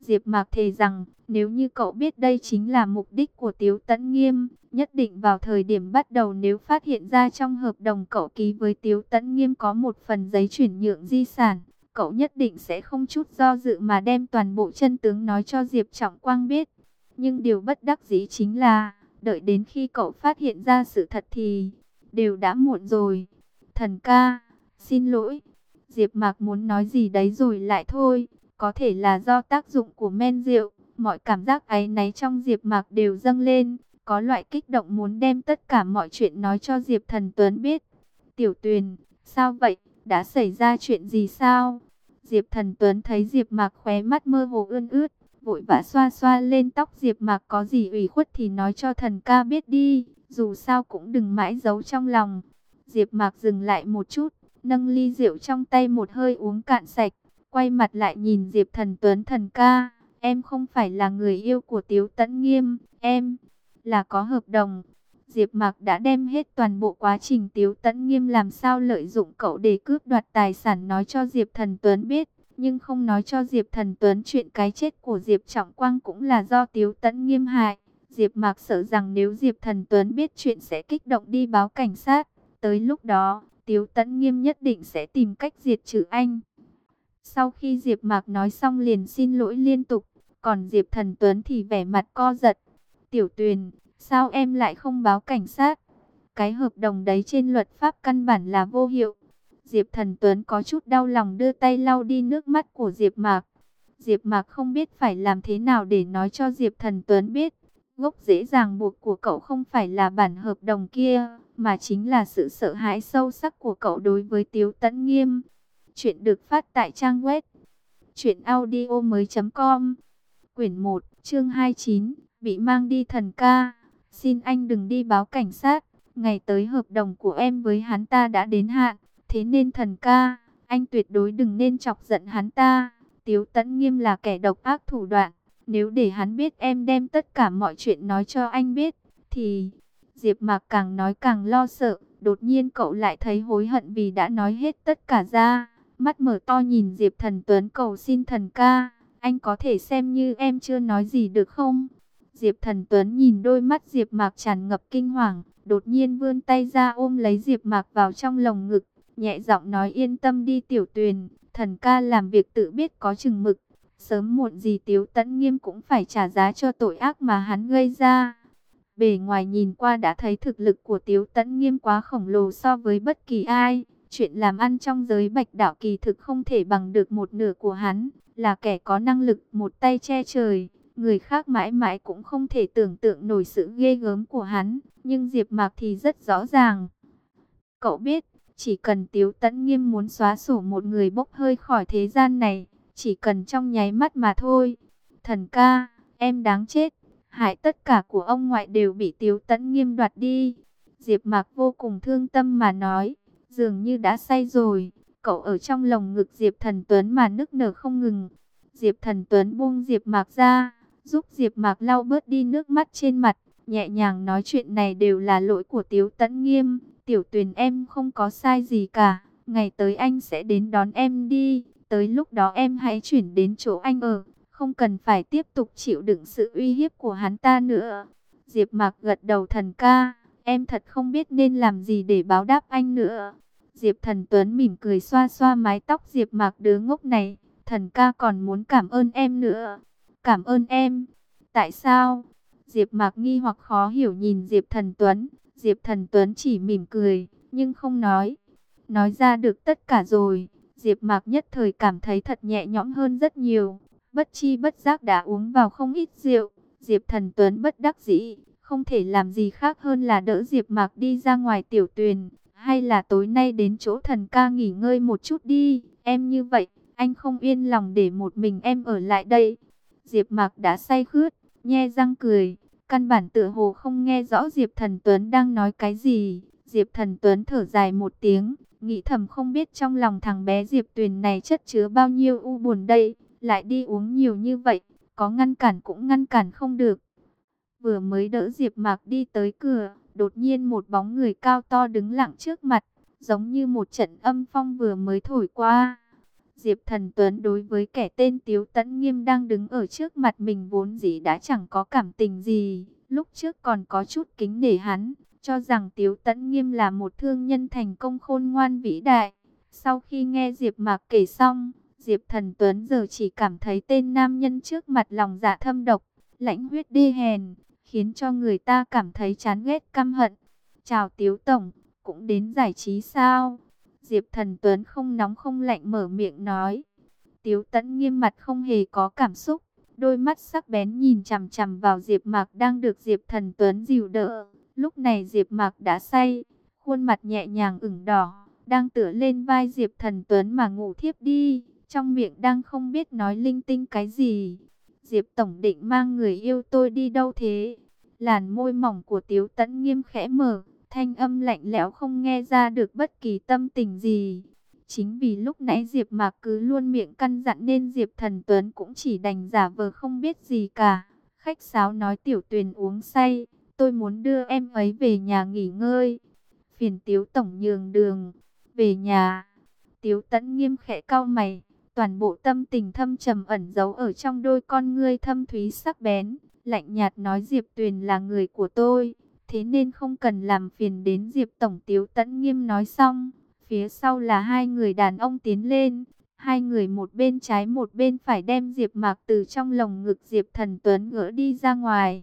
Diệp Mạc thề rằng, nếu như cậu biết đây chính là mục đích của Tiếu Tấn Nghiêm, nhất định vào thời điểm bắt đầu nếu phát hiện ra trong hợp đồng cậu ký với Tiếu Tấn Nghiêm có một phần giấy chuyển nhượng di sản, cậu nhất định sẽ không chút do dự mà đem toàn bộ chân tướng nói cho Diệp Trọng Quang biết. Nhưng điều bất đắc dĩ chính là, đợi đến khi cậu phát hiện ra sự thật thì đều đã muộn rồi. Thần ca, xin lỗi. Diệp Mạc muốn nói gì đấy rồi lại thôi, có thể là do tác dụng của men rượu, mọi cảm giác ấy náy trong Diệp Mạc đều dâng lên, có loại kích động muốn đem tất cả mọi chuyện nói cho Diệp Thần Tuấn biết. Tiểu Tuyền, sao vậy? Đã xảy ra chuyện gì sao? Diệp Thần Tuấn thấy Diệp Mạc khóe mắt mơ hồ ươn ướt, vội vã xoa xoa lên tóc Diệp Mạc có gì ủy khuất thì nói cho thần ca biết đi, dù sao cũng đừng mãi giấu trong lòng. Diệp Mạc dừng lại một chút, nâng ly rượu trong tay một hơi uống cạn sạch, quay mặt lại nhìn Diệp Thần Tuấn thần ca, em không phải là người yêu của Tiếu Tấn Nghiêm, em là có hợp đồng. Diệp Mạc đã đem hết toàn bộ quá trình Tiếu Tấn Nghiêm làm sao lợi dụng cậu để cướp đoạt tài sản nói cho Diệp Thần Tuấn biết, nhưng không nói cho Diệp Thần Tuấn chuyện cái chết của Diệp Trọng Quang cũng là do Tiếu Tấn Nghiêm hại. Diệp Mạc sợ rằng nếu Diệp Thần Tuấn biết chuyện sẽ kích động đi báo cảnh sát, tới lúc đó, Tiếu Tấn Nghiêm nhất định sẽ tìm cách diệt trừ anh. Sau khi Diệp Mạc nói xong liền xin lỗi liên tục, còn Diệp Thần Tuấn thì vẻ mặt co giật. "Tiểu Tuyền, sao em lại không báo cảnh sát? Cái hợp đồng đấy trên luật pháp căn bản là vô hiệu." Diệp Thần Tuấn có chút đau lòng đưa tay lau đi nước mắt của Diệp Mạc. Diệp Mạc không biết phải làm thế nào để nói cho Diệp Thần Tuấn biết, gốc dễ dàng buộc của cậu không phải là bản hợp đồng kia, mà chính là sự sợ hãi sâu sắc của cậu đối với Tiếu Tấn Nghiêm. Chuyện được phát tại trang web truyệnaudiomoi.com. Quyển 1, chương 29, bị mang đi thần ca. Xin anh đừng đi báo cảnh sát, ngày tới hợp đồng của em với hắn ta đã đến hạn, thế nên thần ca, anh tuyệt đối đừng nên chọc giận hắn ta. Tiếu Tấn Nghiêm là kẻ độc ác thủ đoạn, nếu để hắn biết em đem tất cả mọi chuyện nói cho anh biết, thì Diệp Mạc càng nói càng lo sợ, đột nhiên cậu lại thấy hối hận vì đã nói hết tất cả ra. Mắt mở to nhìn Diệp Thần Tuấn cầu xin thần ca, anh có thể xem như em chưa nói gì được không? Diệp Thần Tuấn nhìn đôi mắt Diệp Mạc tràn ngập kinh hoàng, đột nhiên vươn tay ra ôm lấy Diệp Mạc vào trong lồng ngực, nhẹ giọng nói yên tâm đi tiểu tuyền, thần ca làm việc tự biết có chừng mực, sớm muộn gì Tiếu Tấn Nghiêm cũng phải trả giá cho tội ác mà hắn gây ra. Bề ngoài nhìn qua đã thấy thực lực của Tiếu Tấn Nghiêm quá khổng lồ so với bất kỳ ai, Chuyện làm ăn trong giới bạch đạo kỳ thực không thể bằng được một nửa của hắn, là kẻ có năng lực một tay che trời. Người khác mãi mãi cũng không thể tưởng tượng nổi sự ghê gớm của hắn, nhưng Diệp Mạc thì rất rõ ràng. Cậu biết, chỉ cần Tiếu Tấn Nghiêm muốn xóa sổ một người bốc hơi khỏi thế gian này, chỉ cần trong nháy mắt mà thôi. Thần ca, em đáng chết, hại tất cả của ông ngoại đều bị Tiếu Tấn Nghiêm đoạt đi. Diệp Mạc vô cùng thương tâm mà nói, dường như đã say rồi, cậu ở trong lồng ngực Diệp Thần Tuấn mà nức nở không ngừng. Diệp Thần Tuấn buông Diệp Mạc ra, giúp Diệp Mạc lau bớt đi nước mắt trên mặt, nhẹ nhàng nói chuyện này đều là lỗi của Tiếu Tấn Nghiêm, Tiểu Tuyền em không có sai gì cả, ngày tới anh sẽ đến đón em đi, tới lúc đó em hãy chuyển đến chỗ anh ở, không cần phải tiếp tục chịu đựng sự uy hiếp của hắn ta nữa. Diệp Mạc gật đầu thần ca, em thật không biết nên làm gì để báo đáp anh nữa. Diệp Thần Tuấn mỉm cười xoa xoa mái tóc Diệp Mạc đứa ngốc này, thần ca còn muốn cảm ơn em nữa. Cảm ơn em. Tại sao? Diệp Mạc nghi hoặc khó hiểu nhìn Diệp Thần Tuấn, Diệp Thần Tuấn chỉ mỉm cười, nhưng không nói. Nói ra được tất cả rồi, Diệp Mạc nhất thời cảm thấy thật nhẹ nhõm hơn rất nhiều. Bất chi bất giác đã uống vào không ít rượu, Diệp Thần Tuấn bất đắc dĩ, không thể làm gì khác hơn là đỡ Diệp Mạc đi ra ngoài tiểu tuyền, hay là tối nay đến chỗ thần ca nghỉ ngơi một chút đi, em như vậy, anh không yên lòng để một mình em ở lại đây. Diệp Mạc đã say khướt, nhe răng cười, căn bản tựa hồ không nghe rõ Diệp Thần Tuấn đang nói cái gì. Diệp Thần Tuấn thở dài một tiếng, nghĩ thầm không biết trong lòng thằng bé Diệp Tuyền này chất chứa bao nhiêu u buồn đây, lại đi uống nhiều như vậy, có ngăn cản cũng ngăn cản không được. Vừa mới đỡ Diệp Mạc đi tới cửa, đột nhiên một bóng người cao to đứng lặng trước mặt, giống như một trận âm phong vừa mới thổi qua. Diệp Thần Tuấn đối với kẻ tên Tiếu Tấn Nghiêm đang đứng ở trước mặt mình vốn dĩ đã chẳng có cảm tình gì, lúc trước còn có chút kính nể hắn, cho rằng Tiếu Tấn Nghiêm là một thương nhân thành công khôn ngoan vĩ đại. Sau khi nghe Diệp Mạc kể xong, Diệp Thần Tuấn giờ chỉ cảm thấy tên nam nhân trước mặt lòng dạ thâm độc, lãnh huyết đê hèn, khiến cho người ta cảm thấy chán ghét căm hận. Chào Tiếu Tổng, cũng đến giải trí sao? Diệp Thần Tuấn không nóng không lạnh mở miệng nói. Tiếu Tấn nghiêm mặt không hề có cảm xúc, đôi mắt sắc bén nhìn chằm chằm vào Diệp Mạc đang được Diệp Thần Tuấn dìu đỡ. Lúc này Diệp Mạc đã say, khuôn mặt nhẹ nhàng ửng đỏ, đang tựa lên vai Diệp Thần Tuấn mà ngủ thiếp đi, trong miệng đang không biết nói linh tinh cái gì. Diệp Tổng định mang người yêu tôi đi đâu thế? Làn môi mỏng của Tiếu Tấn nghiêm khẽ mở, thanh âm lạnh lẽo không nghe ra được bất kỳ tâm tình gì. Chính vì lúc nãy Diệp Mạc cứ luôn miệng căn dặn nên Diệp Thần Tuấn cũng chỉ đành giả vờ không biết gì cả. Khách sáo nói tiểu tuyền uống say, tôi muốn đưa em ấy về nhà nghỉ ngơi. Phiền Tiếu Tổng nhường đường, về nhà. Tiếu Tấn nghiêm khẽ cau mày, toàn bộ tâm tình thâm trầm ẩn giấu ở trong đôi con ngươi thâm thúy sắc bén, lạnh nhạt nói Diệp Tuyền là người của tôi, thế nên không cần làm phiền đến Diệp Tổng Tiếu Tẫn Nghiêm nói xong. Phía sau là hai người đàn ông tiến lên, hai người một bên trái một bên phải đem Diệp Mạc từ trong lồng ngực Diệp Thần Tuấn gỡ đi ra ngoài.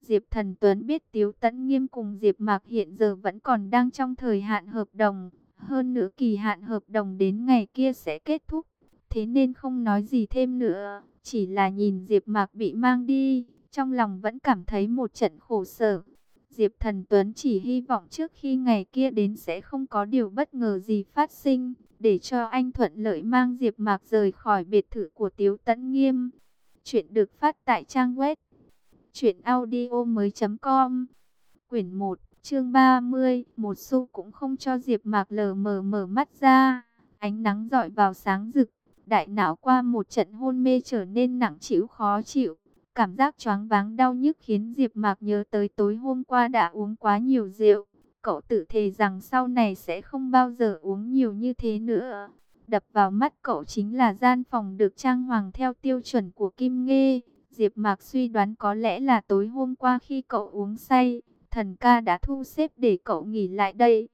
Diệp Thần Tuấn biết Tiếu Tẫn Nghiêm cùng Diệp Mạc hiện giờ vẫn còn đang trong thời hạn hợp đồng, hơn nữa kỳ hạn hợp đồng đến ngày kia sẽ kết thúc, thế nên không nói gì thêm nữa, chỉ là nhìn Diệp Mạc bị mang đi, trong lòng vẫn cảm thấy một trận khổ sở. Diệp Thần Tuấn chỉ hy vọng trước khi ngày kia đến sẽ không có điều bất ngờ gì phát sinh, để cho anh thuận lợi mang Diệp Mạc rời khỏi biệt thự của Tiếu Tấn Nghiêm. Chuyện được phát tại trang web truyệnaudiomoi.com. Quyển 1, chương 30, một xu cũng không cho Diệp Mạc lờ mờ mở mắt ra, ánh nắng rọi vào sáng rực, đại não qua một trận hôn mê trở nên nặng trĩu khó chịu. Cảm giác choáng váng đau nhức khiến Diệp Mạc nhớ tới tối hôm qua đã uống quá nhiều rượu. Cậu tự thề rằng sau này sẽ không bao giờ uống nhiều như thế nữa. Đập vào mắt cậu chính là gian phòng được trang hoàng theo tiêu chuẩn của Kim Nghê. Diệp Mạc suy đoán có lẽ là tối hôm qua khi cậu uống say, thần ca đã thu xếp để cậu nghỉ lại đây.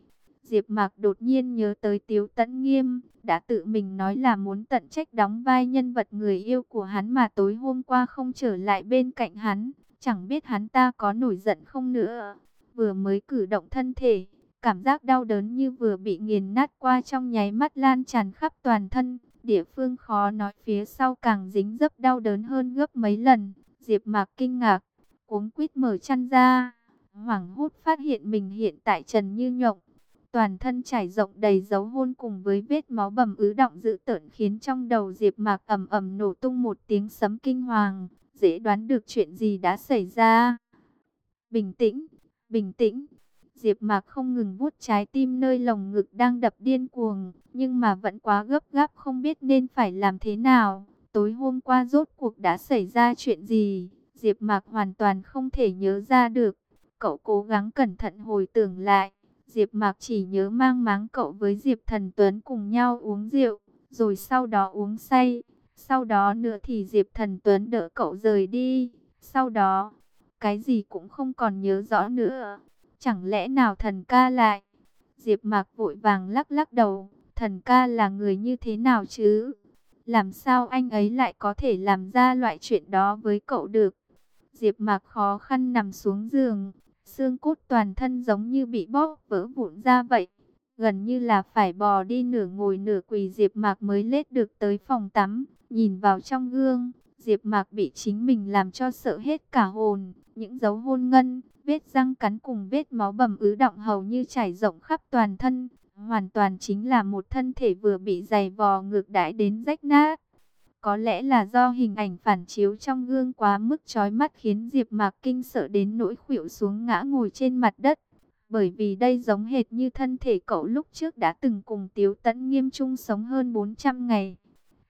Diệp Mạc đột nhiên nhớ tới Tiếu Tấn Nghiêm, đã tự mình nói là muốn tận trách đóng vai nhân vật người yêu của hắn mà tối hôm qua không trở lại bên cạnh hắn, chẳng biết hắn ta có nổi giận không nữa. Vừa mới cử động thân thể, cảm giác đau đớn như vừa bị nghiền nát qua trong nháy mắt lan tràn khắp toàn thân, địa phương khó nói phía sau càng dính dấp đau đớn hơn gấp mấy lần. Diệp Mạc kinh ngạc, cuống quýt mở chăn ra, hoảng hốt phát hiện mình hiện tại trần như nhộng toàn thân trải rộng đầy dấu hôn cùng với vết máu bầm ứ động dữ tợn khiến trong đầu Diệp Mạc ầm ầm nổ tung một tiếng sấm kinh hoàng, dễ đoán được chuyện gì đã xảy ra. Bình tĩnh, bình tĩnh. Diệp Mạc không ngừng vuốt trái tim nơi lồng ngực đang đập điên cuồng, nhưng mà vẫn quá gấp gáp không biết nên phải làm thế nào. Tối hôm qua rốt cuộc đã xảy ra chuyện gì? Diệp Mạc hoàn toàn không thể nhớ ra được. Cậu cố gắng cẩn thận hồi tưởng lại. Diệp Mạc chỉ nhớ mang máng cậu với Diệp Thần Tuấn cùng nhau uống rượu, rồi sau đó uống say. Sau đó nữa thì Diệp Thần Tuấn đỡ cậu rời đi. Sau đó, cái gì cũng không còn nhớ rõ nữa. Chẳng lẽ nào thần ca lại? Diệp Mạc vội vàng lắc lắc đầu, thần ca là người như thế nào chứ? Làm sao anh ấy lại có thể làm ra loại chuyện đó với cậu được? Diệp Mạc khó khăn nằm xuống giường, xương cốt toàn thân giống như bị bóp vỡ vụn ra vậy. Gần như là phải bò đi nửa ngồi nửa quỳ Diệp Mạc mới lết được tới phòng tắm, nhìn vào trong gương, Diệp Mạc bị chính mình làm cho sợ hết cả hồn, những dấu hôn ngân, vết răng cắn cùng vết máu bầm ứ động hầu như trải rộng khắp toàn thân, hoàn toàn chính là một thân thể vừa bị dày vò ngược đãi đến rách nát. Có lẽ là do hình ảnh phản chiếu trong gương quá mức chói mắt khiến Diệp Mạc kinh sợ đến nỗi khuỵu xuống ngã ngồi trên mặt đất. Bởi vì đây giống hệt như thân thể cậu lúc trước đã từng cùng Tiếu Tấn Nghiêm chung sống hơn 400 ngày.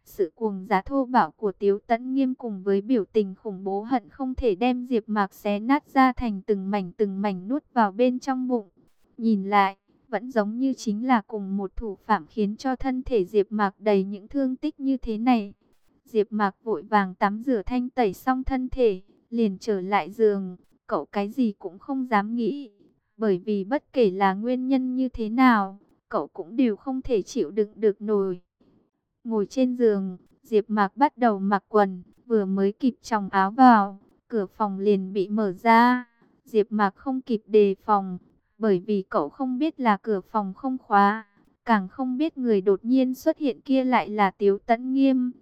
Sự cuồng giá thô bạo của Tiếu Tấn Nghiêm cùng với biểu tình khủng bố hận không thể đem Diệp Mạc xé nát ra thành từng mảnh từng mảnh nuốt vào bên trong bụng. Nhìn lại, vẫn giống như chính là cùng một thủ phạm khiến cho thân thể Diệp Mạc đầy những thương tích như thế này. Diệp Mạc vội vàng tắm rửa thanh tẩy xong thân thể, liền trở lại giường, cậu cái gì cũng không dám nghĩ, bởi vì bất kể là nguyên nhân như thế nào, cậu cũng đều không thể chịu đựng được nổi. Ngồi trên giường, Diệp Mạc bắt đầu mặc quần, vừa mới kịp chồng áo vào, cửa phòng liền bị mở ra. Diệp Mạc không kịp đề phòng, bởi vì cậu không biết là cửa phòng không khóa, càng không biết người đột nhiên xuất hiện kia lại là Tiếu Tấn Nghiêm.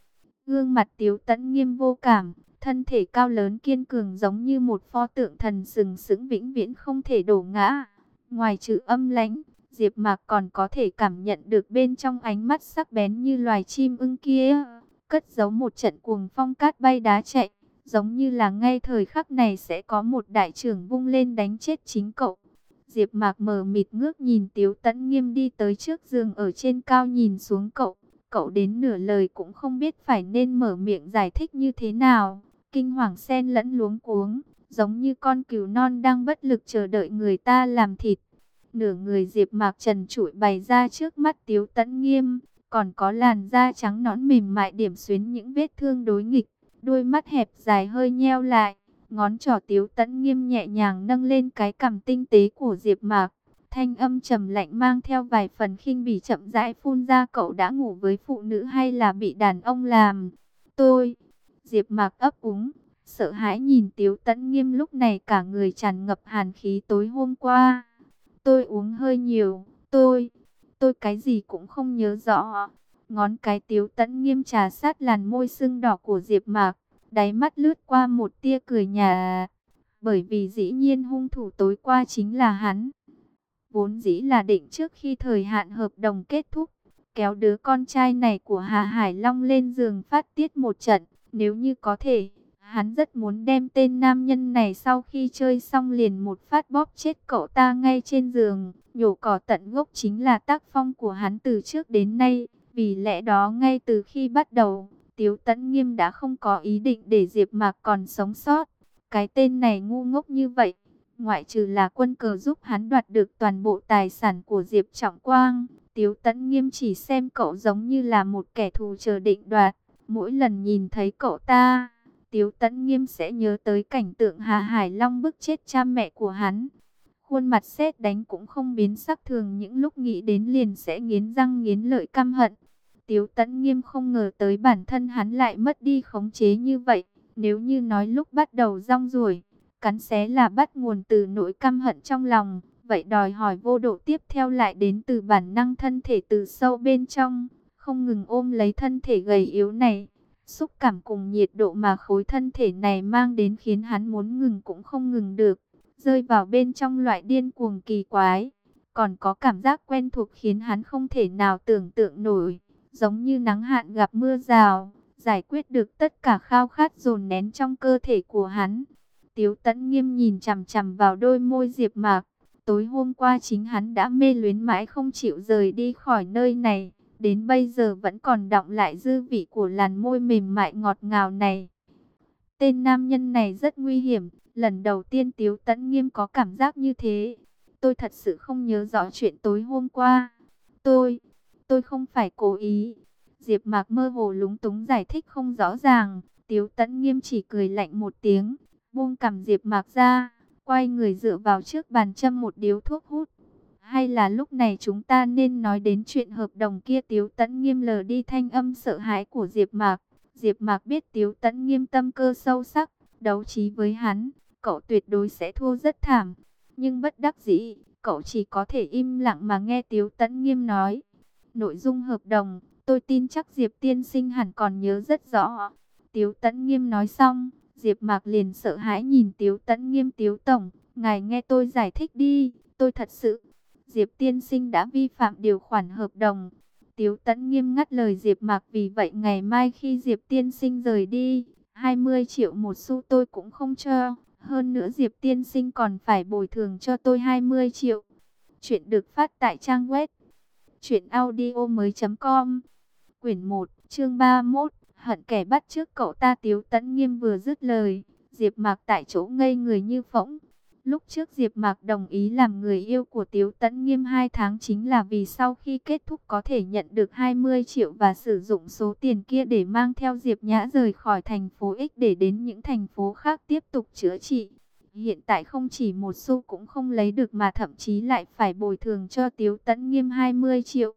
Gương mặt Tiếu Tấn Nghiêm vô cảm, thân thể cao lớn kiên cường giống như một pho tượng thần sừng sững vĩnh viễn không thể đổ ngã. Ngoài chữ âm lãnh, Diệp Mạc còn có thể cảm nhận được bên trong ánh mắt sắc bén như loài chim ưng kia, cất giấu một trận cuồng phong cát bay đá chạy, giống như là ngay thời khắc này sẽ có một đại trưởng vung lên đánh chết chính cậu. Diệp Mạc mờ mịt ngước nhìn Tiếu Tấn Nghiêm đi tới trước giường ở trên cao nhìn xuống cậu, cậu đến nửa lời cũng không biết phải nên mở miệng giải thích như thế nào, kinh hoàng xen lẫn luống cuống, giống như con cừu non đang bất lực chờ đợi người ta làm thịt. Nửa người Diệp Mạc Trần trụi bày ra trước mắt Tiếu Tấn Nghiêm, còn có làn da trắng nõn mềm mại điểm xuyến những vết thương đối nghịch, đôi mắt hẹp dài hơi nheo lại, ngón trỏ Tiếu Tấn Nghiêm nhẹ nhàng nâng lên cái cằm tinh tế của Diệp Mạc. Thanh âm trầm lạnh mang theo vài phần khinh bỉ chậm rãi phun ra cậu đã ngủ với phụ nữ hay là bị đàn ông làm. Tôi, Diệp Mạc ấp úng, sợ hãi nhìn Tiếu Tấn Nghiêm lúc này cả người tràn ngập hàn khí tối hôm qua. Tôi uống hơi nhiều, tôi, tôi cái gì cũng không nhớ rõ. Ngón cái tiếu tẫn nghiêm trà sát làn môi sưng đỏ của Diệp Mạc, đáy mắt lướt qua một tia cười nhà. Bởi vì dĩ nhiên hung thủ tối qua chính là hắn. Vốn dĩ là định trước khi thời hạn hợp đồng kết thúc, kéo đứa con trai này của Hà Hải Long lên giường phát tiết một trận, nếu như có thể Hắn rất muốn đem tên nam nhân này sau khi chơi xong liền một phát bóp chết cậu ta ngay trên giường. Nhổ cỏ tận gốc chính là tác phong của hắn từ trước đến nay. Vì lẽ đó ngay từ khi bắt đầu, Tiếu Tấn Nghiêm đã không có ý định để Diệp Mạc còn sống sót. Cái tên này ngu ngốc như vậy, ngoại trừ là quân cờ giúp hắn đoạt được toàn bộ tài sản của Diệp Trọng Quang. Tiếu Tấn Nghiêm chỉ xem cậu giống như là một kẻ thù chờ định đoạt. Mỗi lần nhìn thấy cậu ta Tiếu Tấn Nghiêm sẽ nhớ tới cảnh tượng Hà Hải Long bức chết cha mẹ của hắn. Khuôn mặt xét đánh cũng không biến sắc thường những lúc nghĩ đến liền sẽ nghiến răng nghiến lợi căm hận. Tiếu Tấn Nghiêm không ngờ tới bản thân hắn lại mất đi khống chế như vậy. Nếu như nói lúc bắt đầu rong ruổi, cắn xé là bắt nguồn từ nỗi căm hận trong lòng. Vậy đòi hỏi vô độ tiếp theo lại đến từ bản năng thân thể từ sâu bên trong, không ngừng ôm lấy thân thể gầy yếu này Xúc cảm cùng nhiệt độ mà khối thân thể này mang đến khiến hắn muốn ngừng cũng không ngừng được, rơi vào bên trong loại điên cuồng kỳ quái. còn có cảm giác quen thuộc khiến hắn không thể nào tưởng tượng nổi, giống như nắng hạn gặp mưa rào, giải quyết được tất cả khao khát dồn nén trong cơ thể của hắn. Tiếu tẫn nghiêm nhìn chằm chằm vào đôi môi Diệp Mạc, tối hôm qua chính hắn đã mê luyến mãi không chịu rời đi khỏi nơi này, đến bây giờ vẫn còn đọng lại dư vị của làn môi mềm mại ngọt ngào này. Tên nam nhân này rất nguy hiểm, lần đầu tiên Tiếu Tẫn Nghiêm có cảm giác như thế. Tôi thật sự không nhớ rõ chuyện tối hôm qua. Tôi, tôi không phải cố ý. Diệp Mạc mơ hồ lúng túng giải thích không rõ ràng. Tiếu Tẫn Nghiêm chỉ cười lạnh một tiếng, buông cằm Diệp Mạc ra, quay người dựa vào trước bàn châm một điếu thuốc hút. Hay là lúc này chúng ta nên nói đến chuyện hợp đồng kia Tiếu Tẫn Nghiêm lờ đi thanh âm sợ hãi của Diệp Mạc. Diệp Mạc biết Tiếu Tẫn Nghiêm tâm cơ sâu sắc, đấu trí với hắn, cậu tuyệt đối sẽ thua rất thảm. Nhưng bất đắc dĩ, cậu chỉ có thể im lặng mà nghe Tiếu Tẫn Nghiêm nói. Nội dung hợp đồng, tôi tin chắc Diệp Tiên Sinh hẳn còn nhớ rất rõ. Tiếu Tẫn Nghiêm nói xong, Diệp Mạc liền sợ hãi nhìn Tiếu tấn Nghiêm Tiếu Tổng, ngài nghe tôi giải thích đi, tôi thật sự... Diệp Tiên Sinh đã vi phạm điều khoản hợp đồng. Tiếu tấn nghiêm ngắt lời Diệp Mạc vì vậy ngày mai khi Diệp Tiên Sinh rời đi, 20 triệu một xu tôi cũng không cho. Hơn nữa Diệp Tiên Sinh còn phải bồi thường cho tôi 20 triệu. Chuyện được phát tại trang web truyệnaudiomoi.com. Quyển 1, chương 31, hận kẻ bắt trước cậu ta Tiếu Tấn Nghiêm vừa dứt lời, Diệp Mạc tại chỗ ngây người như phỗng. Lúc trước Diệp Mạc đồng ý làm người yêu của Tiếu Tấn Nghiêm 2 tháng chính là vì sau khi kết thúc có thể nhận được 20 triệu và sử dụng số tiền kia để mang theo Diệp Nhã rời khỏi thành phố X để đến những thành phố khác tiếp tục chữa trị. Hiện tại không chỉ một xu cũng không lấy được mà thậm chí lại phải bồi thường cho Tiếu Tấn Nghiêm 20 triệu.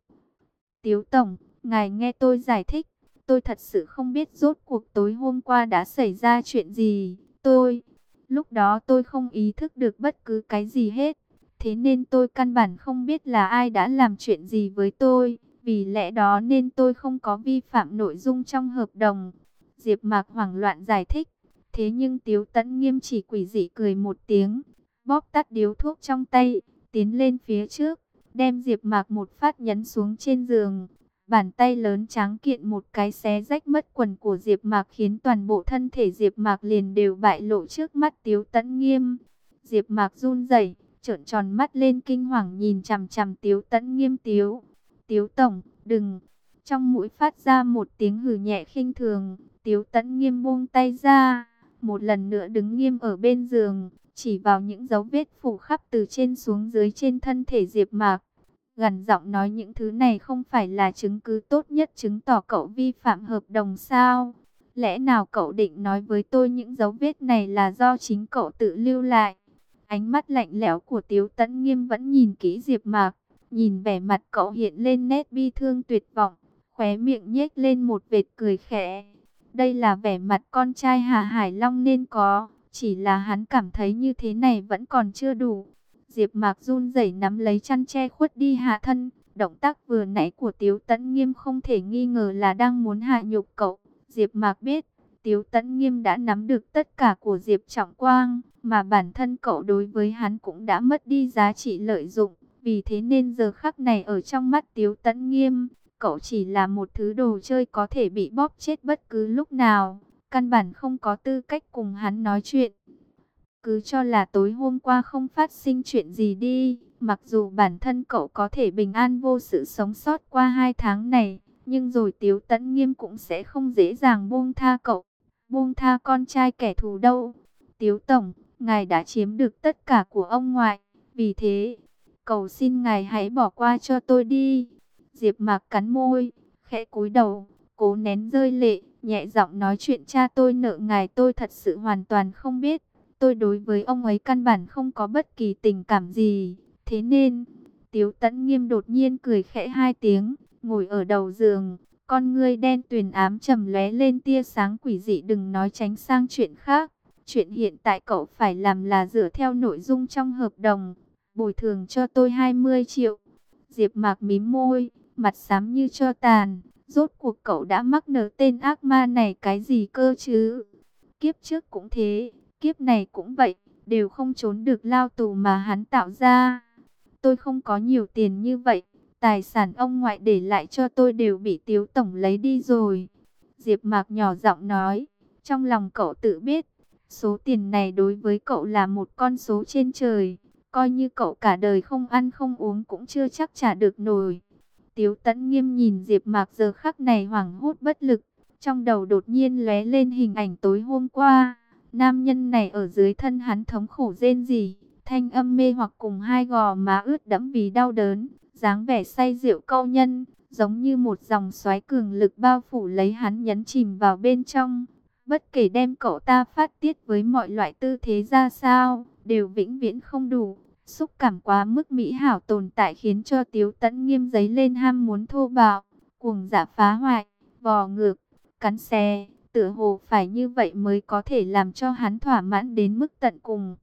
Tiếu Tổng, ngài nghe tôi giải thích, tôi thật sự không biết rốt cuộc tối hôm qua đã xảy ra chuyện gì. Tôi, lúc đó tôi không ý thức được bất cứ cái gì hết. Thế nên tôi căn bản không biết là ai đã làm chuyện gì với tôi. Vì lẽ đó nên tôi không có vi phạm nội dung trong hợp đồng. Diệp Mạc hoảng loạn giải thích. Thế nhưng Tiếu Tấn Nghiêm chỉ quỷ dị cười một tiếng, bóp tắt điếu thuốc trong tay, tiến lên phía trước, đem Diệp Mạc một phát nhấn xuống trên giường. Bàn tay lớn trắng kiện một cái xé rách mất quần của Diệp Mạc khiến toàn bộ thân thể Diệp Mạc liền đều bại lộ trước mắt Tiếu Tấn Nghiêm. Diệp Mạc run rẩy, trợn tròn mắt lên kinh hoàng nhìn chằm chằm Tiếu Tấn Nghiêm Tiếu. Tiếu tổng, đừng. Trong mũi phát ra một tiếng hừ nhẹ khinh thường, Tiếu Tấn Nghiêm buông tay ra một lần nữa đứng nghiêm ở bên giường, chỉ vào những dấu vết phủ khắp từ trên xuống dưới trên thân thể Diệp Mạc. Gần giọng nói những thứ này không phải là chứng cứ tốt nhất chứng tỏ cậu vi phạm hợp đồng sao? Lẽ nào cậu định nói với tôi những dấu vết này là do chính cậu tự lưu lại? Ánh mắt lạnh lẽo của Tiếu Tấn Nghiêm vẫn nhìn kỹ Diệp Mạc, nhìn vẻ mặt cậu hiện lên nét bi thương tuyệt vọng, khóe miệng nhếch lên một vệt cười khẽ. Đây là vẻ mặt con trai Hà Hải Long nên có, chỉ là hắn cảm thấy như thế này vẫn còn chưa đủ. Diệp Mạc run rẩy nắm lấy chăn che khuất đi hạ thân, động tác vừa nãy của Tiếu Tấn Nghiêm không thể nghi ngờ là đang muốn hạ nhục cậu. Diệp Mạc biết, Tiếu Tấn Nghiêm đã nắm được tất cả của Diệp Trọng Quang, mà bản thân cậu đối với hắn cũng đã mất đi giá trị lợi dụng, vì thế nên giờ khắc này ở trong mắt Tiếu Tấn Nghiêm, Cậu chỉ là một thứ đồ chơi có thể bị bóp chết bất cứ lúc nào. Căn bản không có tư cách cùng hắn nói chuyện. Cứ cho là tối hôm qua không phát sinh chuyện gì đi. Mặc dù bản thân cậu có thể bình an vô sự sống sót qua hai tháng này. Nhưng rồi Tiếu Tấn Nghiêm cũng sẽ không dễ dàng buông tha cậu. Buông tha con trai kẻ thù đâu. Tiếu Tổng, ngài đã chiếm được tất cả của ông ngoại. Vì thế, cầu xin ngài hãy bỏ qua cho tôi đi. Diệp Mạc cắn môi, khẽ cúi đầu, cố nén rơi lệ, nhẹ giọng nói chuyện cha tôi nợ ngài tôi thật sự hoàn toàn không biết. Tôi đối với ông ấy căn bản không có bất kỳ tình cảm gì. Thế nên, Tiếu Tấn Nghiêm đột nhiên cười khẽ hai tiếng, ngồi ở đầu giường, con ngươi đen tuyền ám trầm lóe lên tia sáng quỷ dị đừng nói tránh sang chuyện khác. Chuyện hiện tại cậu phải làm là dựa theo nội dung trong hợp đồng, bồi thường cho tôi 20 triệu. Diệp Mạc mím môi, mặt xám như cho tàn. Rốt cuộc cậu đã mắc nợ tên ác ma này cái gì cơ chứ? Kiếp trước cũng thế, kiếp này cũng vậy, đều không trốn được lao tù mà hắn tạo ra. tôi không có nhiều tiền như vậy. Tài sản ông ngoại để lại cho tôi đều bị Tiếu Tổng lấy đi rồi. Diệp Mạc nhỏ giọng nói, trong lòng cậu tự biết, số tiền này đối với cậu là một con số trên trời. Coi như cậu cả đời không ăn không uống cũng chưa chắc trả được nổi. Tiếu Tấn nghiêm nhìn Diệp Mạc giờ khắc này hoảng hốt bất lực, trong đầu đột nhiên lóe lên hình ảnh tối hôm qua, nam nhân này ở dưới thân hắn thống khổ rên rỉ, thanh âm mê hoặc cùng hai gò má ướt đẫm vì đau đớn, dáng vẻ say rượu câu nhân, giống như một dòng xoáy cường lực bao phủ lấy hắn nhấn chìm vào bên trong. Bất kể đem cậu ta phát tiết với mọi loại tư thế ra sao, đều vĩnh viễn không đủ. Xúc cảm quá mức mỹ hảo tồn tại khiến cho Tiếu tẫn nghiêm giấy lên ham muốn thô bạo, cuồng giả phá hoại, vò ngược, cắn xé, tựa hồ phải như vậy mới có thể làm cho hắn thỏa mãn đến mức tận cùng.